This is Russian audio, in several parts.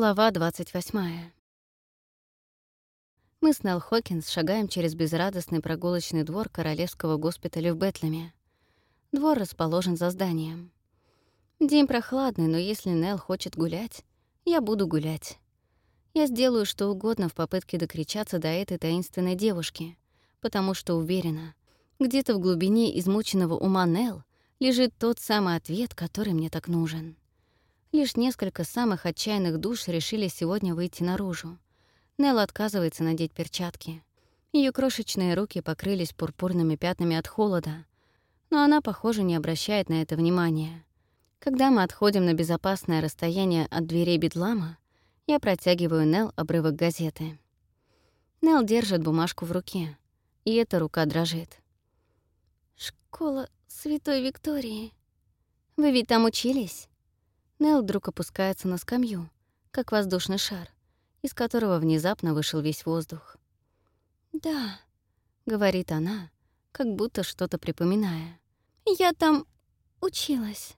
Глава 28. Мы с Нелл Хокинс шагаем через безрадостный прогулочный двор Королевского госпиталя в Бетлеме. Двор расположен за зданием. День прохладный, но если Нелл хочет гулять, я буду гулять. Я сделаю что угодно в попытке докричаться до этой таинственной девушки, потому что уверена, где-то в глубине измученного ума Нелл лежит тот самый ответ, который мне так нужен. Лишь несколько самых отчаянных душ решили сегодня выйти наружу. Нелл отказывается надеть перчатки. Ее крошечные руки покрылись пурпурными пятнами от холода, но она, похоже, не обращает на это внимания. Когда мы отходим на безопасное расстояние от дверей Бедлама, я протягиваю Нелл обрывок газеты. Нелл держит бумажку в руке, и эта рука дрожит. «Школа Святой Виктории. Вы ведь там учились?» Нел вдруг опускается на скамью, как воздушный шар, из которого внезапно вышел весь воздух. «Да», — говорит она, как будто что-то припоминая. «Я там училась».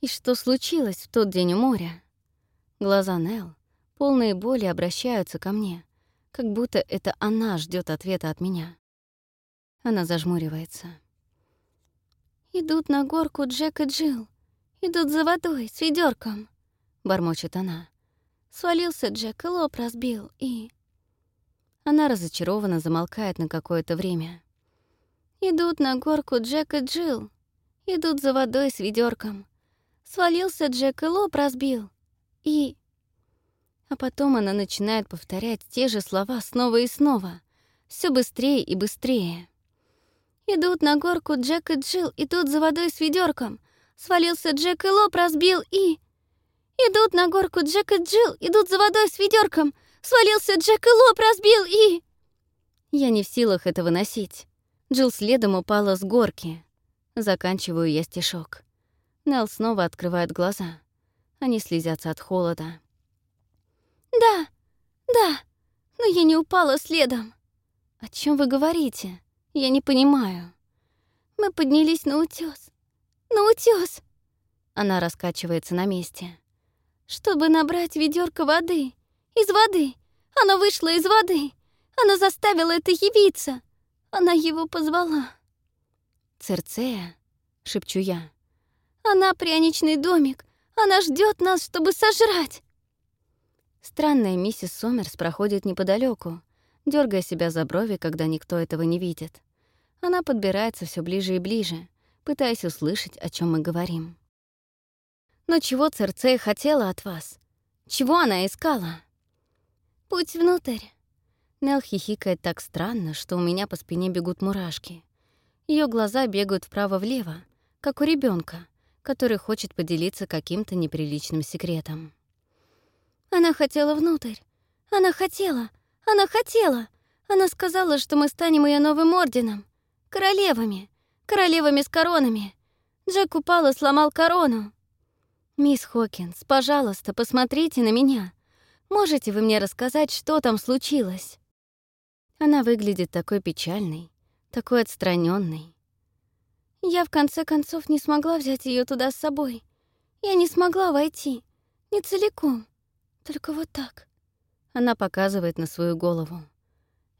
«И что случилось в тот день у моря?» Глаза Нел, полные боли, обращаются ко мне, как будто это она ждет ответа от меня. Она зажмуривается. «Идут на горку Джек и Джилл. Идут за водой с ведерком, бормочет она. Свалился Джек и лоб разбил, и... Она разочарованно замолкает на какое-то время. Идут на горку Джек и Джилл. Идут за водой с ведерком. Свалился Джек и лоб разбил. И... А потом она начинает повторять те же слова снова и снова. все быстрее и быстрее. Идут на горку Джек и Джилл, идут за водой с ведерком. Свалился Джек и лоб разбил и... Идут на горку Джек и Джилл, идут за водой с ведерком. Свалился Джек и лоб разбил и... Я не в силах это выносить. Джилл следом упала с горки. Заканчиваю я стишок. Нелл снова открывает глаза. Они слезятся от холода. «Да, да, но я не упала следом». «О чем вы говорите? Я не понимаю». Мы поднялись на утёс на утёс!» Она раскачивается на месте. «Чтобы набрать ведерко воды. Из воды. Она вышла из воды. Она заставила это явиться. Она его позвала». «Церцея?» — шепчу я. «Она пряничный домик. Она ждет нас, чтобы сожрать!» Странная миссис Сомерс проходит неподалеку, дергая себя за брови, когда никто этого не видит. Она подбирается все ближе и ближе, пытаясь услышать, о чем мы говорим. «Но чего Церцея хотела от вас? Чего она искала?» «Путь внутрь». Нел хихикает так странно, что у меня по спине бегут мурашки. Ее глаза бегают вправо-влево, как у ребенка, который хочет поделиться каким-то неприличным секретом. «Она хотела внутрь. Она хотела. Она хотела. Она сказала, что мы станем ее новым орденом. Королевами королевами с коронами. Джек упал и сломал корону. «Мисс Хокинс, пожалуйста, посмотрите на меня. Можете вы мне рассказать, что там случилось?» Она выглядит такой печальной, такой отстраненной. Я, в конце концов, не смогла взять ее туда с собой. Я не смогла войти. Не целиком. Только вот так. Она показывает на свою голову.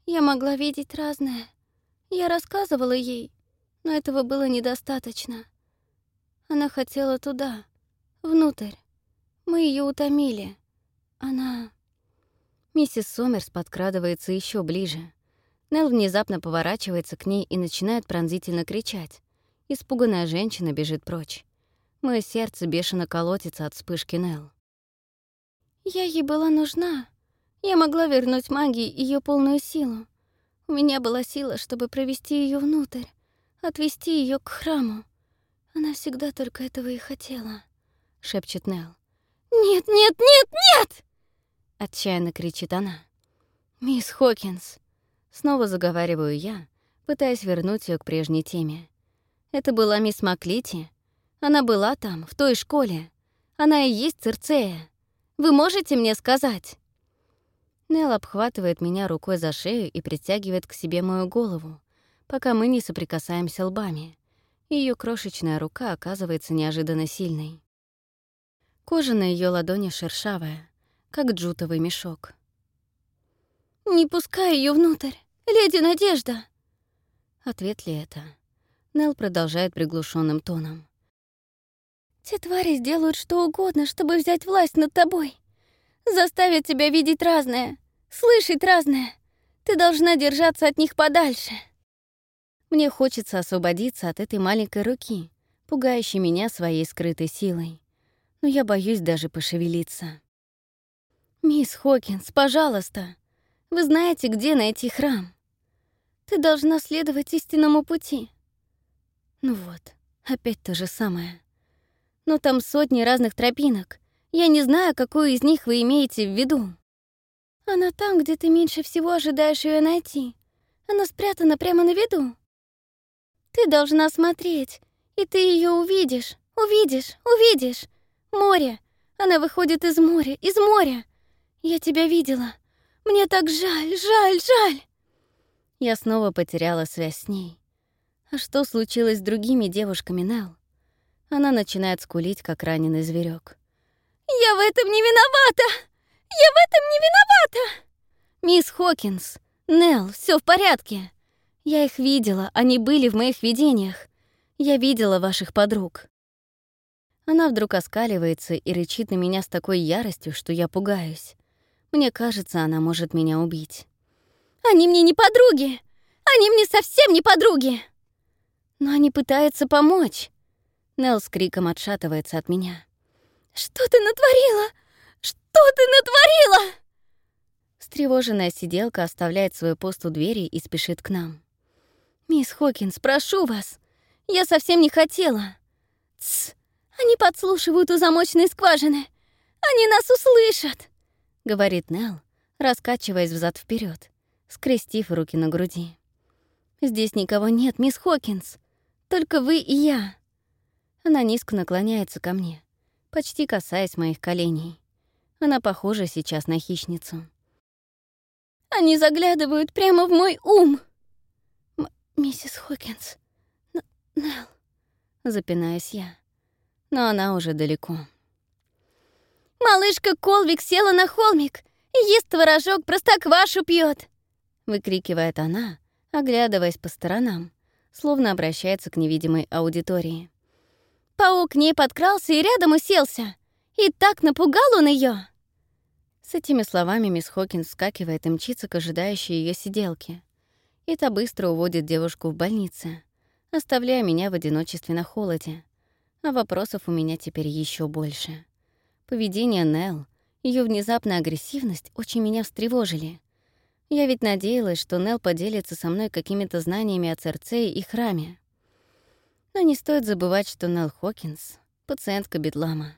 Я могла видеть разное. Я рассказывала ей, но этого было недостаточно. Она хотела туда, внутрь. Мы ее утомили. Она... Миссис Сомерс подкрадывается еще ближе. Нел внезапно поворачивается к ней и начинает пронзительно кричать. Испуганная женщина бежит прочь. Мое сердце бешено колотится от вспышки Нел. Я ей была нужна. Я могла вернуть магии ее полную силу. У меня была сила, чтобы провести ее внутрь отвести ее к храму. Она всегда только этого и хотела», — шепчет Нел. «Нет, нет, нет, нет!» — отчаянно кричит она. «Мисс Хокинс!» — снова заговариваю я, пытаясь вернуть ее к прежней теме. «Это была мисс Маклити. Она была там, в той школе. Она и есть Церцея. Вы можете мне сказать?» Нел обхватывает меня рукой за шею и притягивает к себе мою голову, пока мы не соприкасаемся лбами. Ее крошечная рука оказывается неожиданно сильной. Кожа на ее ладони шершавая, как джутовый мешок. «Не пускай ее внутрь, леди Надежда!» Ответ ли это? Нел продолжает приглушенным тоном. «Те твари сделают что угодно, чтобы взять власть над тобой. Заставят тебя видеть разное, слышать разное. Ты должна держаться от них подальше». Мне хочется освободиться от этой маленькой руки, пугающей меня своей скрытой силой. Но я боюсь даже пошевелиться. «Мисс Хокинс, пожалуйста, вы знаете, где найти храм? Ты должна следовать истинному пути». Ну вот, опять то же самое. Но там сотни разных тропинок. Я не знаю, какую из них вы имеете в виду. Она там, где ты меньше всего ожидаешь ее найти. Она спрятана прямо на виду. Ты должна смотреть, и ты ее увидишь, увидишь, увидишь. Море. Она выходит из моря, из моря. Я тебя видела. Мне так жаль, жаль, жаль. Я снова потеряла связь с ней. А что случилось с другими девушками, Нел? Она начинает скулить, как раненый зверек. «Я в этом не виновата! Я в этом не виновата!» «Мисс Хокинс, Нел, все в порядке!» Я их видела, они были в моих видениях. Я видела ваших подруг. Она вдруг оскаливается и рычит на меня с такой яростью, что я пугаюсь. Мне кажется, она может меня убить. «Они мне не подруги! Они мне совсем не подруги!» «Но они пытаются помочь!» Нелл с криком отшатывается от меня. «Что ты натворила? Что ты натворила?» Встревоженная сиделка оставляет свой пост у двери и спешит к нам. «Мисс Хокинс, прошу вас, я совсем не хотела». «Тсс, они подслушивают у замочной скважины. Они нас услышат», — говорит Нелл, раскачиваясь взад вперед, скрестив руки на груди. «Здесь никого нет, мисс Хокинс. Только вы и я». Она низко наклоняется ко мне, почти касаясь моих коленей. Она похожа сейчас на хищницу. «Они заглядывают прямо в мой ум!» «Миссис Хокинс, Нелл», — запинаюсь я. Но она уже далеко. «Малышка Колвик села на холмик и ест творожок, простоквашу пьет, выкрикивает она, оглядываясь по сторонам, словно обращается к невидимой аудитории. Паук к ней подкрался и рядом уселся. И так напугал он ее. С этими словами мисс Хокинс вскакивает и мчится к ожидающей ее сиделке и та быстро уводит девушку в больнице, оставляя меня в одиночестве на холоде. А вопросов у меня теперь еще больше. Поведение Нелл, ее внезапная агрессивность очень меня встревожили. Я ведь надеялась, что Нелл поделится со мной какими-то знаниями о Церцее и храме. Но не стоит забывать, что Нелл Хокинс — пациентка Бедлама.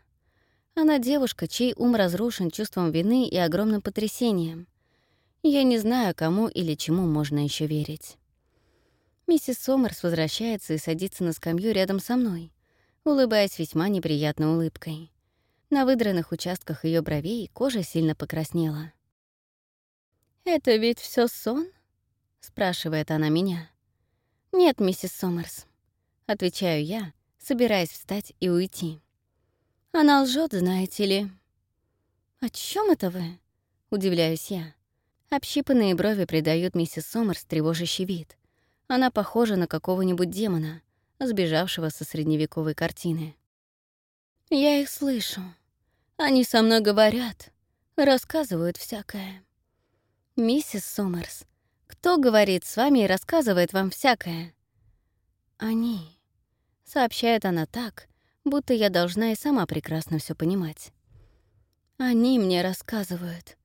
Она девушка, чей ум разрушен чувством вины и огромным потрясением. Я не знаю, кому или чему можно еще верить. Миссис Сомерс возвращается и садится на скамью рядом со мной, улыбаясь весьма неприятной улыбкой. На выдранных участках ее бровей кожа сильно покраснела. «Это ведь все сон?» — спрашивает она меня. «Нет, миссис Сомерс», — отвечаю я, собираясь встать и уйти. «Она лжет, знаете ли». «О чем это вы?» — удивляюсь я. Общипанные брови придают миссис Сомерс тревожащий вид. Она похожа на какого-нибудь демона, сбежавшего со средневековой картины. «Я их слышу. Они со мной говорят, рассказывают всякое». «Миссис Сомерс, кто говорит с вами и рассказывает вам всякое?» «Они», — сообщает она так, будто я должна и сама прекрасно все понимать. «Они мне рассказывают.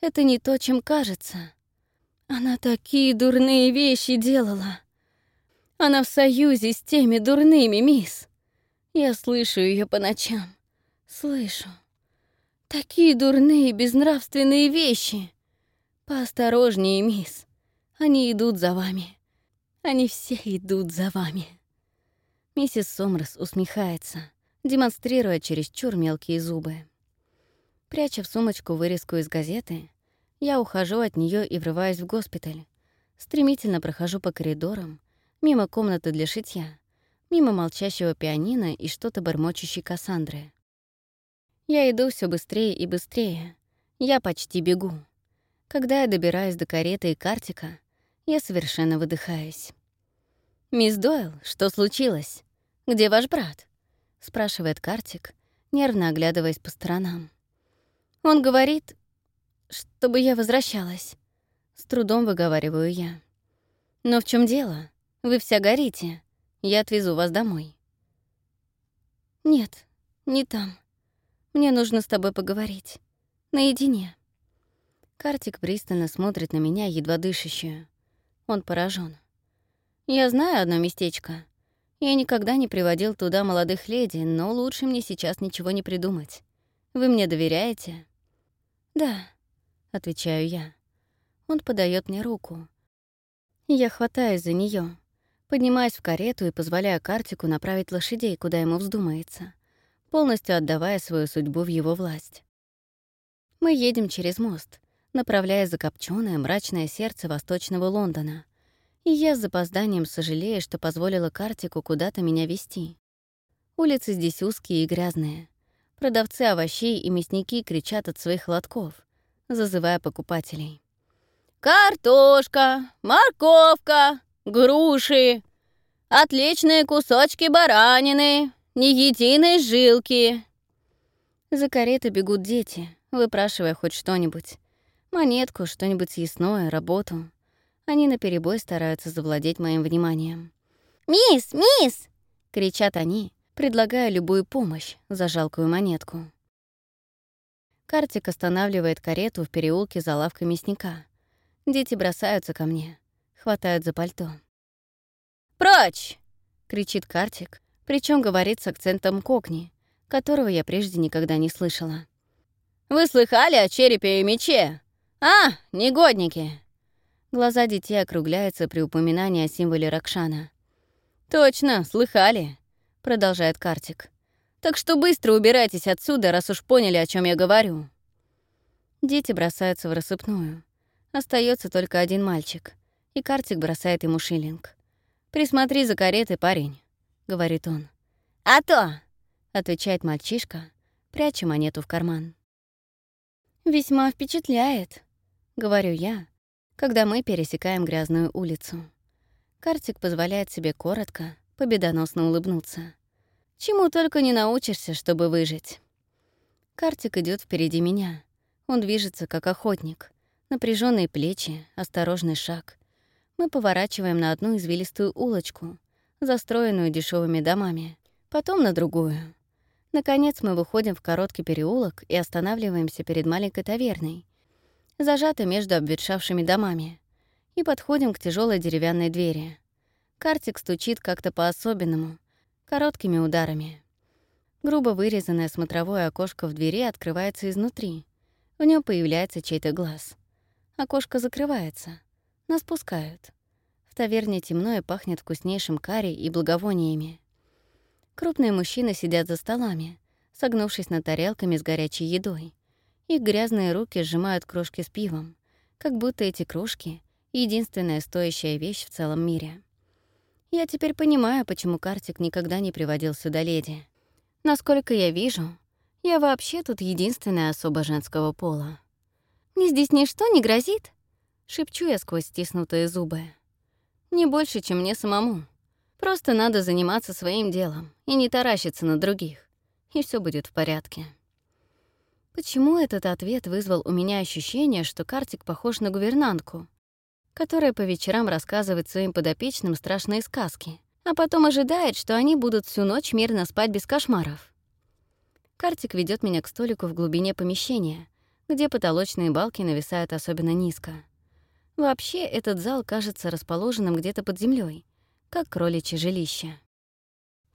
Это не то, чем кажется. Она такие дурные вещи делала. Она в союзе с теми дурными, мисс. Я слышу ее по ночам. Слышу. Такие дурные, безнравственные вещи. Поосторожнее, мисс. Они идут за вами. Они все идут за вами. Миссис Сомрос усмехается, демонстрируя чересчур мелкие зубы. Пряча в сумочку вырезку из газеты, я ухожу от нее и врываюсь в госпиталь. Стремительно прохожу по коридорам, мимо комнаты для шитья, мимо молчащего пианино и что-то бормочущей Кассандры. Я иду все быстрее и быстрее. Я почти бегу. Когда я добираюсь до кареты и картика, я совершенно выдыхаюсь. «Мисс Дойл, что случилось? Где ваш брат?» — спрашивает Картик, нервно оглядываясь по сторонам. Он говорит, чтобы я возвращалась. С трудом выговариваю я. «Но в чем дело? Вы вся горите. Я отвезу вас домой». «Нет, не там. Мне нужно с тобой поговорить. Наедине». Картик пристально смотрит на меня, едва дышащую. Он поражен. «Я знаю одно местечко. Я никогда не приводил туда молодых леди, но лучше мне сейчас ничего не придумать. Вы мне доверяете?» «Да», — отвечаю я. Он подает мне руку. Я хватаюсь за нее, поднимаюсь в карету и позволяю Картику направить лошадей, куда ему вздумается, полностью отдавая свою судьбу в его власть. Мы едем через мост, направляя закопчённое мрачное сердце восточного Лондона. И я с запозданием сожалею, что позволила Картику куда-то меня вести. Улицы здесь узкие и грязные. Продавцы овощей и мясники кричат от своих лотков, зазывая покупателей. «Картошка, морковка, груши, отличные кусочки баранины, ни единой жилки». За каретой бегут дети, выпрашивая хоть что-нибудь. Монетку, что-нибудь съестное, работу. Они наперебой стараются завладеть моим вниманием. «Мисс, мисс!» — кричат они, предлагая любую помощь за жалкую монетку. Картик останавливает карету в переулке за лавкой мясника. Дети бросаются ко мне, хватают за пальто. «Прочь!» — кричит Картик, причем говорит с акцентом кокни, которого я прежде никогда не слышала. «Вы слыхали о черепе и мече? А, негодники!» Глаза детей округляются при упоминании о символе Ракшана. «Точно, слыхали», — продолжает Картик. «Так что быстро убирайтесь отсюда, раз уж поняли, о чем я говорю». Дети бросаются в рассыпную. Остается только один мальчик, и Картик бросает ему шиллинг. «Присмотри за каретой, парень», — говорит он. «А то!» — отвечает мальчишка, пряча монету в карман. «Весьма впечатляет», — говорю я, когда мы пересекаем грязную улицу. Картик позволяет себе коротко, победоносно улыбнуться. Чему только не научишься, чтобы выжить. Картик идет впереди меня. Он движется, как охотник. Напряженные плечи, осторожный шаг. Мы поворачиваем на одну извилистую улочку, застроенную дешевыми домами, потом на другую. Наконец мы выходим в короткий переулок и останавливаемся перед маленькой таверной, зажатой между обветшавшими домами, и подходим к тяжелой деревянной двери. Картик стучит как-то по-особенному, короткими ударами. Грубо вырезанное смотровое окошко в двери открывается изнутри. В нем появляется чей-то глаз. Окошко закрывается. Нас пускают. В таверне темно и пахнет вкуснейшим карри и благовониями. Крупные мужчины сидят за столами, согнувшись над тарелками с горячей едой. Их грязные руки сжимают кружки с пивом, как будто эти кружки — единственная стоящая вещь в целом мире. Я теперь понимаю, почему Картик никогда не приводил сюда леди. Насколько я вижу, я вообще тут единственная особа женского пола. «Мне здесь ничто не грозит?» — шепчу я сквозь стиснутые зубы. «Не больше, чем мне самому», Просто надо заниматься своим делом и не таращиться на других, и все будет в порядке. Почему этот ответ вызвал у меня ощущение, что Картик похож на гувернантку, которая по вечерам рассказывает своим подопечным страшные сказки, а потом ожидает, что они будут всю ночь мирно спать без кошмаров? Картик ведет меня к столику в глубине помещения, где потолочные балки нависают особенно низко. Вообще, этот зал кажется расположенным где-то под землей, как кроличье жилище.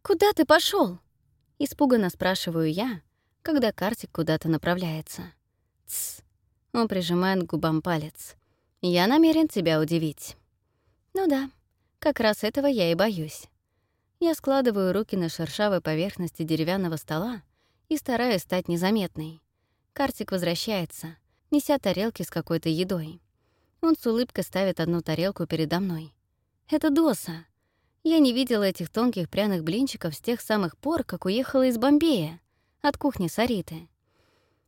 «Куда ты пошел? Испуганно спрашиваю я, когда Картик куда-то направляется. «Тсс!» Он прижимает к губам палец. «Я намерен тебя удивить». «Ну да, как раз этого я и боюсь». Я складываю руки на шершавой поверхности деревянного стола и стараюсь стать незаметной. Картик возвращается, неся тарелки с какой-то едой. Он с улыбкой ставит одну тарелку передо мной. Это Доса. Я не видела этих тонких пряных блинчиков с тех самых пор, как уехала из Бомбея, от кухни Сариты.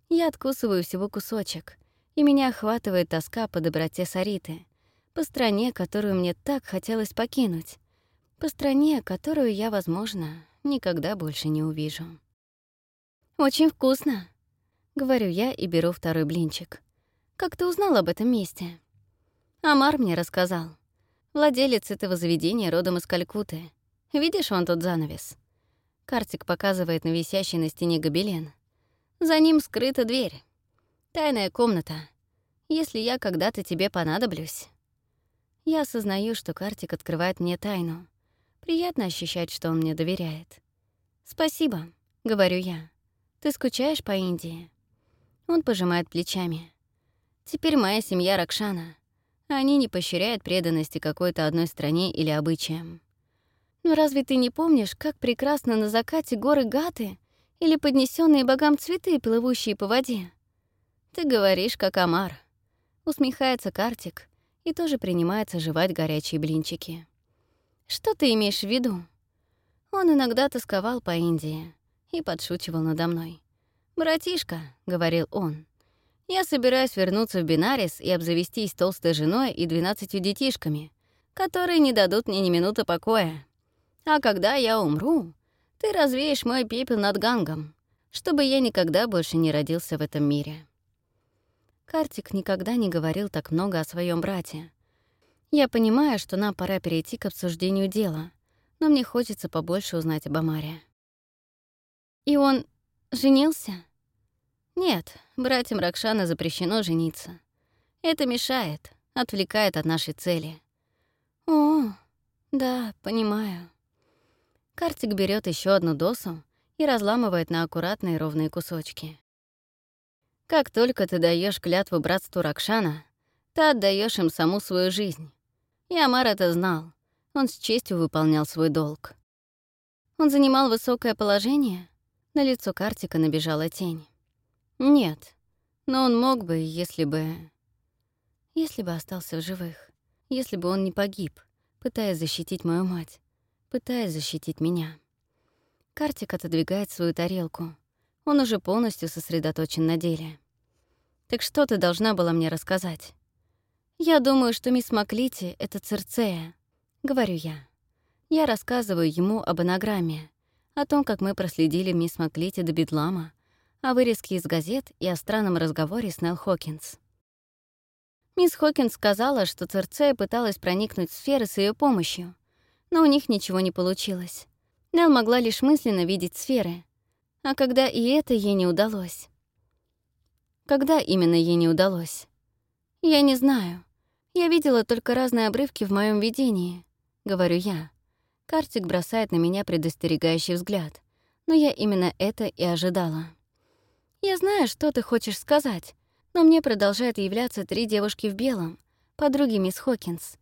Я откусываю всего кусочек, и меня охватывает тоска по доброте Сариты, по стране, которую мне так хотелось покинуть, по стране, которую я, возможно, никогда больше не увижу. «Очень вкусно», — говорю я и беру второй блинчик. «Как ты узнал об этом месте?» Амар мне рассказал. Владелец этого заведения родом из Калькуты. Видишь вон тот занавес? Картик показывает на висящий на стене гобелен. За ним скрыта дверь. Тайная комната. Если я когда-то тебе понадоблюсь. Я осознаю, что Картик открывает мне тайну. Приятно ощущать, что он мне доверяет. «Спасибо», — говорю я. «Ты скучаешь по Индии?» Он пожимает плечами. «Теперь моя семья Ракшана. Они не поощряют преданности какой-то одной стране или обычаям. Но разве ты не помнишь, как прекрасно на закате горы Гаты или поднесенные богам цветы, плывущие по воде? Ты говоришь, как Амар. Усмехается Картик и тоже принимается жевать горячие блинчики. Что ты имеешь в виду? Он иногда тосковал по Индии и подшучивал надо мной. «Братишка», — говорил он, — «я собираюсь вернуться в Бинарис и обзавестись толстой женой и двенадцатью детишками, которые не дадут мне ни минуты покоя. А когда я умру, ты развеешь мой пепел над Гангом, чтобы я никогда больше не родился в этом мире». Картик никогда не говорил так много о своем брате, я понимаю, что нам пора перейти к обсуждению дела, но мне хочется побольше узнать об Амаре. И он женился? Нет, братьям Ракшана запрещено жениться. Это мешает, отвлекает от нашей цели. О, да, понимаю. Картик берет еще одну досу и разламывает на аккуратные ровные кусочки. Как только ты даешь клятву братству Ракшана, ты отдаешь им саму свою жизнь. И Амар это знал. Он с честью выполнял свой долг. Он занимал высокое положение. На лицо Картика набежала тень. Нет, но он мог бы, если бы... Если бы остался в живых. Если бы он не погиб, пытаясь защитить мою мать, пытаясь защитить меня. Картик отодвигает свою тарелку. Он уже полностью сосредоточен на деле. «Так что ты должна была мне рассказать?» «Я думаю, что мисс Маклити — это Церцея», — говорю я. Я рассказываю ему об анаграмме, о том, как мы проследили мисс Маклити до Бедлама, о вырезке из газет и о странном разговоре с Нелл Хокинс. Мисс Хокинс сказала, что Церцея пыталась проникнуть в сферы с ее помощью, но у них ничего не получилось. Нелл могла лишь мысленно видеть сферы, а когда и это ей не удалось. Когда именно ей не удалось? Я не знаю. Я видела только разные обрывки в моем видении, говорю я. Картик бросает на меня предостерегающий взгляд, но я именно это и ожидала. Я знаю, что ты хочешь сказать, но мне продолжают являться три девушки в белом, подруги мисс Хокинс.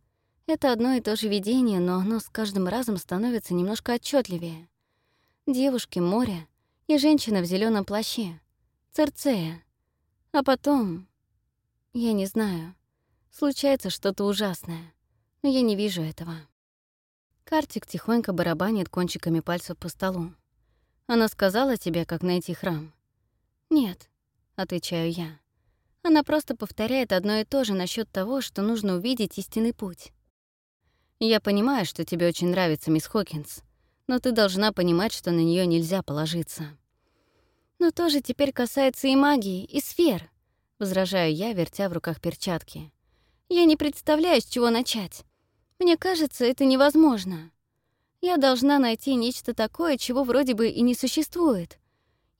Это одно и то же видение, но оно с каждым разом становится немножко отчетливее. Девушки, море и женщина в зеленом плаще. Церцея. А потом... Я не знаю. Случается что-то ужасное, но я не вижу этого. Картик тихонько барабанит кончиками пальцев по столу. Она сказала тебе, как найти храм? Нет, отвечаю я. Она просто повторяет одно и то же насчет того, что нужно увидеть истинный путь. Я понимаю, что тебе очень нравится мисс Хокинс, но ты должна понимать, что на нее нельзя положиться. Но тоже теперь касается и магии, и сфер, возражаю я, вертя в руках перчатки. Я не представляю, с чего начать. Мне кажется, это невозможно. Я должна найти нечто такое, чего вроде бы и не существует.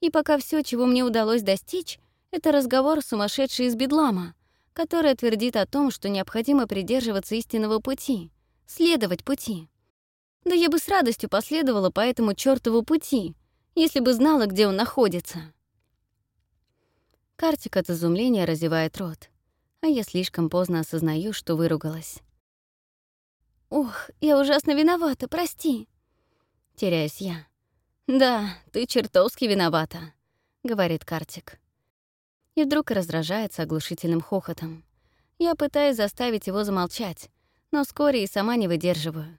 И пока все, чего мне удалось достичь, это разговор сумасшедший из Бедлама, который твердит о том, что необходимо придерживаться истинного пути, следовать пути. Да я бы с радостью последовала по этому чёртову пути, если бы знала, где он находится. Картик от изумления разевает рот а я слишком поздно осознаю, что выругалась. «Ох, я ужасно виновата, прости!» Теряюсь я. «Да, ты чертовски виновата», — говорит Картик. И вдруг раздражается оглушительным хохотом. Я пытаюсь заставить его замолчать, но вскоре и сама не выдерживаю.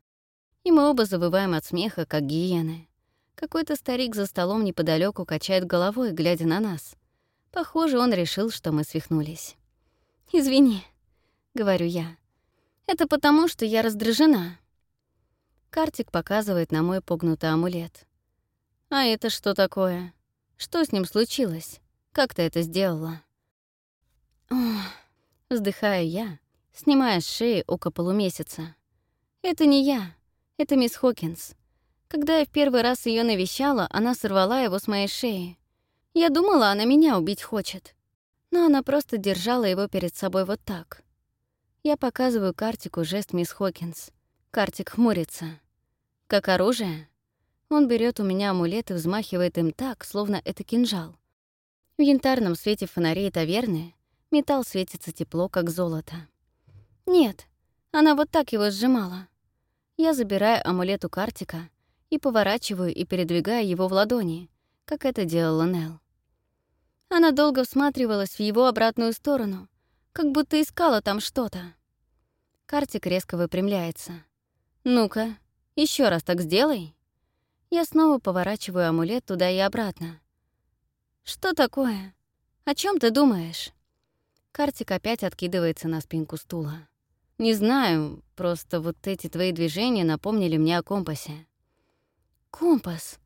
И мы оба завываем от смеха, как гиены. Какой-то старик за столом неподалеку качает головой, глядя на нас. Похоже, он решил, что мы свихнулись. «Извини», — говорю я. «Это потому, что я раздражена». Картик показывает на мой погнутый амулет. «А это что такое? Что с ним случилось? Как ты это сделала?» Ох, вздыхаю я, снимая с шеи око полумесяца. «Это не я, это мисс Хокинс. Когда я в первый раз ее навещала, она сорвала его с моей шеи. Я думала, она меня убить хочет. Но она просто держала его перед собой вот так. Я показываю Картику жест мисс Хокинс. Картик хмурится. Как оружие? Он берет у меня амулет и взмахивает им так, словно это кинжал. В янтарном свете фонарей таверны металл светится тепло, как золото. Нет, она вот так его сжимала. Я забираю амулет у Картика и поворачиваю и передвигаю его в ладони, как это делала Нел. Она долго всматривалась в его обратную сторону, как будто искала там что-то. Картик резко выпрямляется. «Ну-ка, еще раз так сделай». Я снова поворачиваю амулет туда и обратно. «Что такое? О чем ты думаешь?» Картик опять откидывается на спинку стула. «Не знаю, просто вот эти твои движения напомнили мне о компасе». «Компас!»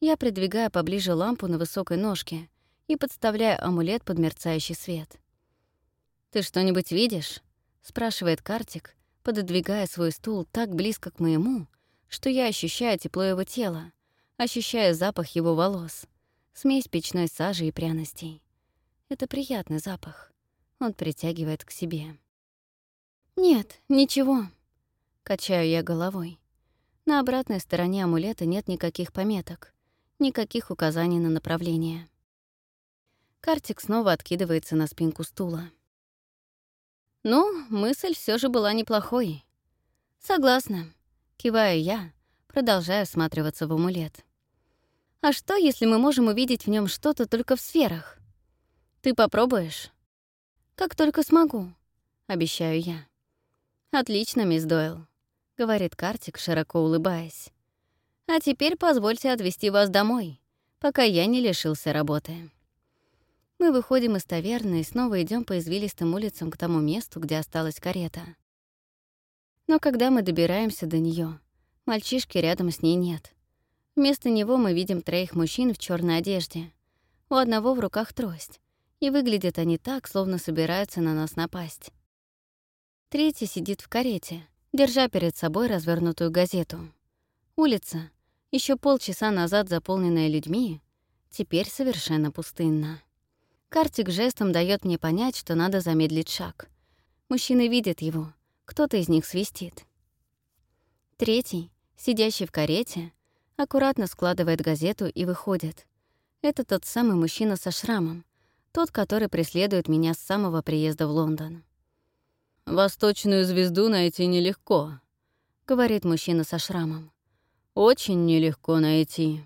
Я придвигаю поближе лампу на высокой ножке и подставляю амулет под мерцающий свет. «Ты что-нибудь видишь?» — спрашивает Картик, пододвигая свой стул так близко к моему, что я ощущаю тепло его тела, ощущаю запах его волос, смесь печной сажи и пряностей. Это приятный запах. Он притягивает к себе. «Нет, ничего», — качаю я головой. На обратной стороне амулета нет никаких пометок, никаких указаний на направление. Картик снова откидывается на спинку стула. Ну, мысль все же была неплохой. Согласна. Киваю я, продолжая всматриваться в амулет. А что, если мы можем увидеть в нем что-то только в сферах? Ты попробуешь? Как только смогу, обещаю я. Отлично, мисс Дойл, говорит Картик, широко улыбаясь. А теперь позвольте отвезти вас домой, пока я не лишился работы. Мы выходим из таверны и снова идем по извилистым улицам к тому месту, где осталась карета. Но когда мы добираемся до нее, мальчишки рядом с ней нет. Вместо него мы видим троих мужчин в черной одежде. У одного в руках трость, и выглядят они так, словно собираются на нас напасть. Третий сидит в карете, держа перед собой развернутую газету. Улица, еще полчаса назад заполненная людьми, теперь совершенно пустынна. Картик жестом дает мне понять, что надо замедлить шаг. Мужчины видят его, кто-то из них свистит. Третий, сидящий в карете, аккуратно складывает газету и выходит. Это тот самый мужчина со шрамом, тот, который преследует меня с самого приезда в Лондон. «Восточную звезду найти нелегко», — говорит мужчина со шрамом. «Очень нелегко найти».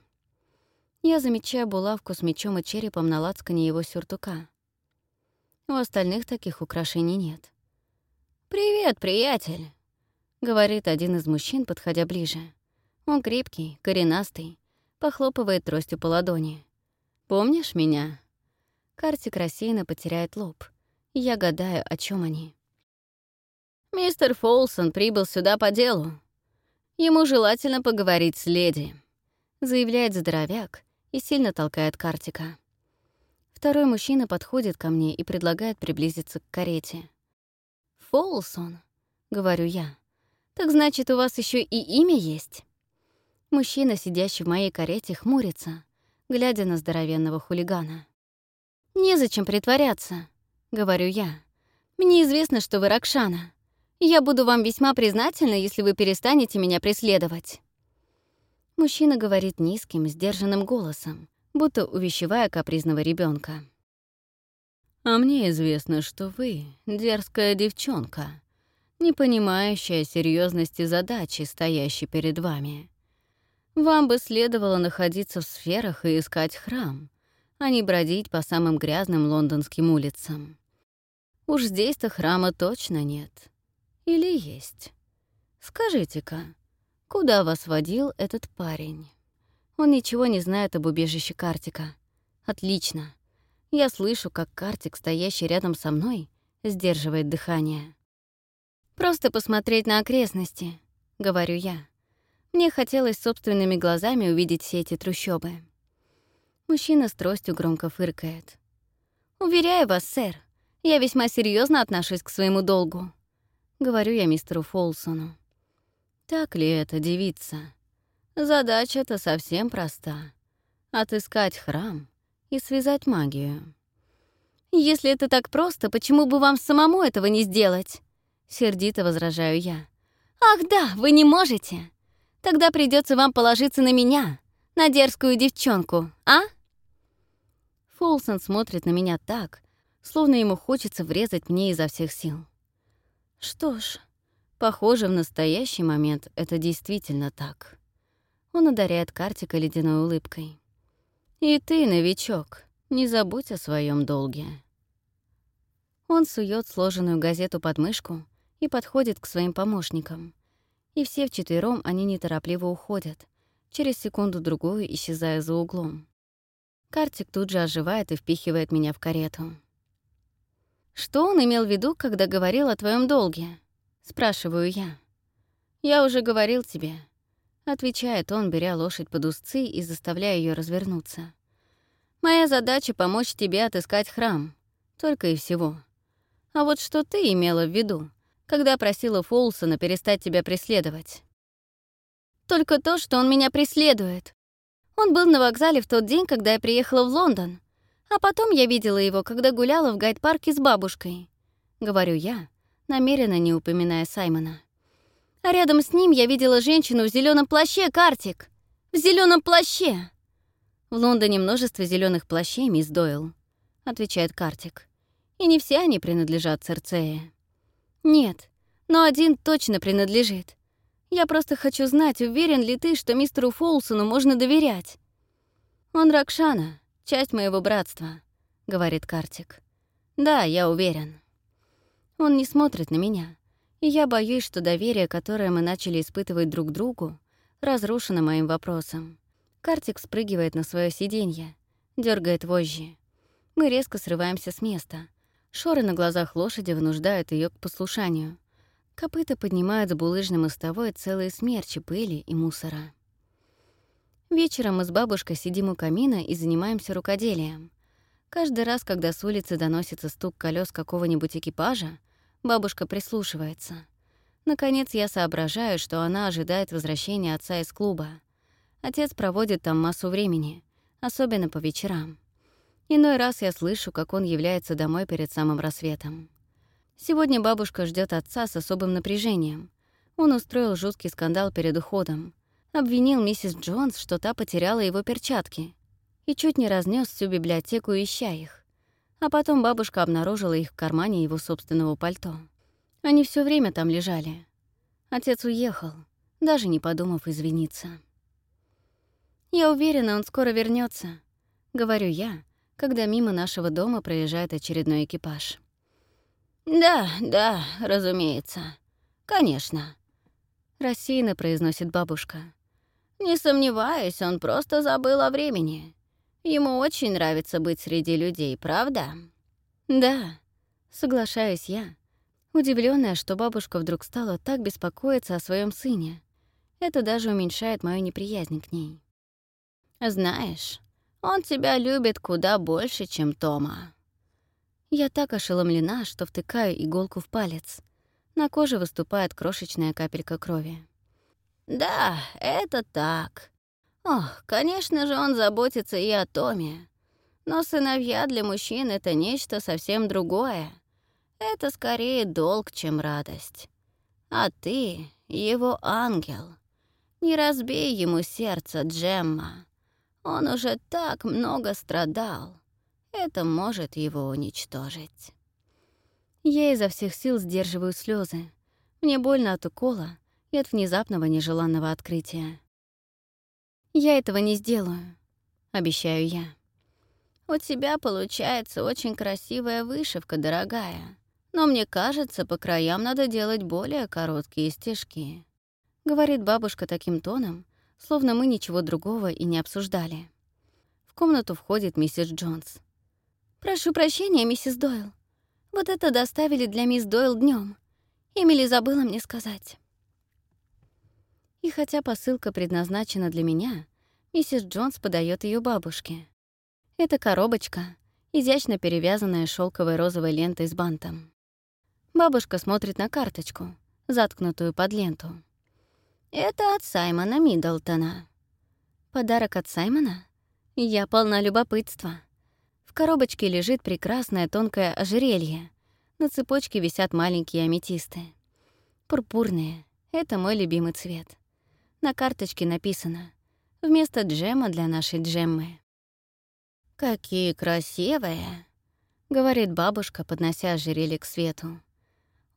Я замечаю булавку с мечом и черепом на лацкане его сюртука. У остальных таких украшений нет. «Привет, приятель», — говорит один из мужчин, подходя ближе. Он крепкий, коренастый, похлопывает тростью по ладони. «Помнишь меня?» Картик рассеянно потеряет лоб. Я гадаю, о чем они. «Мистер Фолсон прибыл сюда по делу. Ему желательно поговорить с леди», — заявляет здоровяк и сильно толкает Картика. Второй мужчина подходит ко мне и предлагает приблизиться к карете. «Фолсон», — говорю я. «Так значит, у вас еще и имя есть?» Мужчина, сидящий в моей карете, хмурится, глядя на здоровенного хулигана. «Незачем притворяться», — говорю я. «Мне известно, что вы Ракшана. Я буду вам весьма признательна, если вы перестанете меня преследовать». Мужчина говорит низким, сдержанным голосом, будто увещевая капризного ребенка. А мне известно, что вы — дерзкая девчонка, не понимающая серьезности задачи, стоящей перед вами. Вам бы следовало находиться в сферах и искать храм, а не бродить по самым грязным лондонским улицам. Уж здесь-то храма точно нет. Или есть? Скажите-ка, куда вас водил этот парень? Он ничего не знает об убежище Картика. Отлично. Я слышу, как Картик, стоящий рядом со мной, сдерживает дыхание. «Просто посмотреть на окрестности», — говорю я. Мне хотелось собственными глазами увидеть все эти трущобы. Мужчина с тростью громко фыркает. «Уверяю вас, сэр, я весьма серьезно отношусь к своему долгу», — говорю я мистеру Фолсону. «Так ли это, девица? Задача-то совсем проста. Отыскать храм и связать магию». «Если это так просто, почему бы вам самому этого не сделать?» Сердито возражаю я. «Ах да, вы не можете! Тогда придется вам положиться на меня, на дерзкую девчонку, а?» Фолсон смотрит на меня так, словно ему хочется врезать мне изо всех сил. Что ж, похоже, в настоящий момент это действительно так. Он ударяет Картика ледяной улыбкой. «И ты, новичок, не забудь о своем долге». Он сует сложенную газету под мышку и подходит к своим помощникам. И все вчетвером они неторопливо уходят, через секунду-другую исчезая за углом. Картик тут же оживает и впихивает меня в карету. «Что он имел в виду, когда говорил о твоем долге?» — спрашиваю я. «Я уже говорил тебе», — отвечает он, беря лошадь под узцы и заставляя ее развернуться. «Моя задача — помочь тебе отыскать храм. Только и всего. А вот что ты имела в виду, когда просила Фолсона перестать тебя преследовать?» «Только то, что он меня преследует. Он был на вокзале в тот день, когда я приехала в Лондон. А потом я видела его, когда гуляла в гайд-парке с бабушкой. Говорю я, намеренно не упоминая Саймона. А рядом с ним я видела женщину в зеленом плаще, Картик. В зеленом плаще. В Лондоне множество зеленых плащей, мисс Дойл, отвечает Картик. И не все они принадлежат Церцее. Нет, но один точно принадлежит. Я просто хочу знать, уверен ли ты, что мистеру Фолсону можно доверять. Он Ракшана, часть моего братства, говорит Картик. Да, я уверен. Он не смотрит на меня, и я боюсь, что доверие, которое мы начали испытывать друг другу, разрушено моим вопросом. Картик спрыгивает на свое сиденье, дергает вожжи. Мы резко срываемся с места. Шоры на глазах лошади вынуждают ее к послушанию. Копыта поднимают с булыжной мостовой целые смерчи пыли и мусора. Вечером мы с бабушкой сидим у камина и занимаемся рукоделием. Каждый раз, когда с улицы доносится стук колес какого-нибудь экипажа, бабушка прислушивается. Наконец я соображаю, что она ожидает возвращения отца из клуба. Отец проводит там массу времени, особенно по вечерам. Иной раз я слышу, как он является домой перед самым рассветом. Сегодня бабушка ждет отца с особым напряжением. Он устроил жуткий скандал перед уходом. Обвинил миссис Джонс, что та потеряла его перчатки. И чуть не разнес всю библиотеку, ища их. А потом бабушка обнаружила их в кармане его собственного пальто. Они все время там лежали. Отец уехал, даже не подумав извиниться. «Я уверена, он скоро вернется, говорю я, когда мимо нашего дома проезжает очередной экипаж. «Да, да, разумеется. Конечно», — рассеянно произносит бабушка. «Не сомневаюсь, он просто забыл о времени. Ему очень нравится быть среди людей, правда?» «Да», — соглашаюсь я, удивленная, что бабушка вдруг стала так беспокоиться о своем сыне. Это даже уменьшает мою неприязнь к ней. «Знаешь, он тебя любит куда больше, чем Тома». Я так ошеломлена, что втыкаю иголку в палец. На коже выступает крошечная капелька крови. «Да, это так. Ох, конечно же, он заботится и о Томе. Но сыновья для мужчин — это нечто совсем другое. Это скорее долг, чем радость. А ты — его ангел. Не разбей ему сердце, Джемма. Он уже так много страдал. Это может его уничтожить. Я изо всех сил сдерживаю слезы. Мне больно от укола и от внезапного нежеланного открытия. Я этого не сделаю, обещаю я. У тебя получается очень красивая вышивка, дорогая. Но мне кажется, по краям надо делать более короткие стежки. Говорит бабушка таким тоном, словно мы ничего другого и не обсуждали. В комнату входит миссис Джонс. «Прошу прощения, миссис Дойл. Вот это доставили для мисс Дойл днем. Эмили забыла мне сказать». И хотя посылка предназначена для меня, миссис Джонс подает ее бабушке. Это коробочка, изящно перевязанная шелковой розовой лентой с бантом. Бабушка смотрит на карточку, заткнутую под ленту. «Это от Саймона Миддлтона». «Подарок от Саймона?» Я полна любопытства. В коробочке лежит прекрасное тонкое ожерелье. На цепочке висят маленькие аметисты. Пурпурные — это мой любимый цвет. На карточке написано «Вместо джема для нашей джеммы». «Какие красивые!» — говорит бабушка, поднося ожерелье к свету.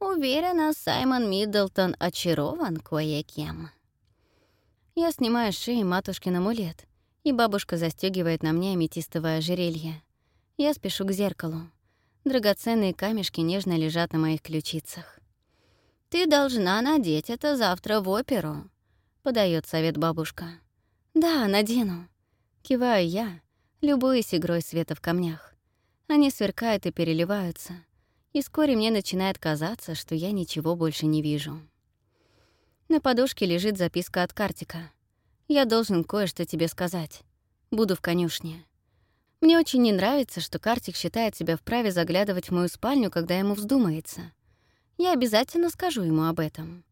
«Уверена, Саймон Миддлтон очарован кое-кем». Я снимаю с шеи матушкин амулет, и бабушка застегивает на мне аметистовое ожерелье. Я спешу к зеркалу. Драгоценные камешки нежно лежат на моих ключицах. «Ты должна надеть это завтра в оперу», подает совет бабушка. «Да, надену». Киваю я, любуясь игрой света в камнях. Они сверкают и переливаются, и вскоре мне начинает казаться, что я ничего больше не вижу. На подушке лежит записка от Картика. «Я должен кое-что тебе сказать. Буду в конюшне». Мне очень не нравится, что Картик считает себя вправе заглядывать в мою спальню, когда ему вздумается. Я обязательно скажу ему об этом.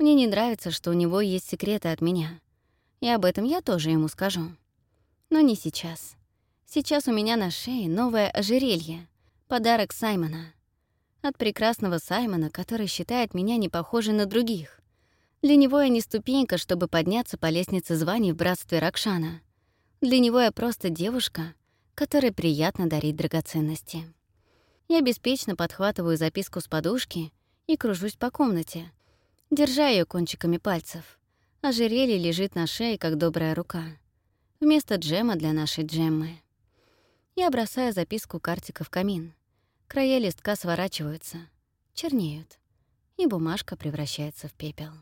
Мне не нравится, что у него есть секреты от меня. И об этом я тоже ему скажу. Но не сейчас. Сейчас у меня на шее новое ожерелье. Подарок Саймона. От прекрасного Саймона, который считает меня не похожей на других. Для него я не ступенька, чтобы подняться по лестнице званий в братстве Ракшана. Для него я просто девушка, которой приятно дарить драгоценности. Я беспечно подхватываю записку с подушки и кружусь по комнате, держа ее кончиками пальцев. Ожерелье лежит на шее, как добрая рука. Вместо джема для нашей джеммы. Я бросаю записку картика в камин. Края листка сворачиваются, чернеют, и бумажка превращается в пепел.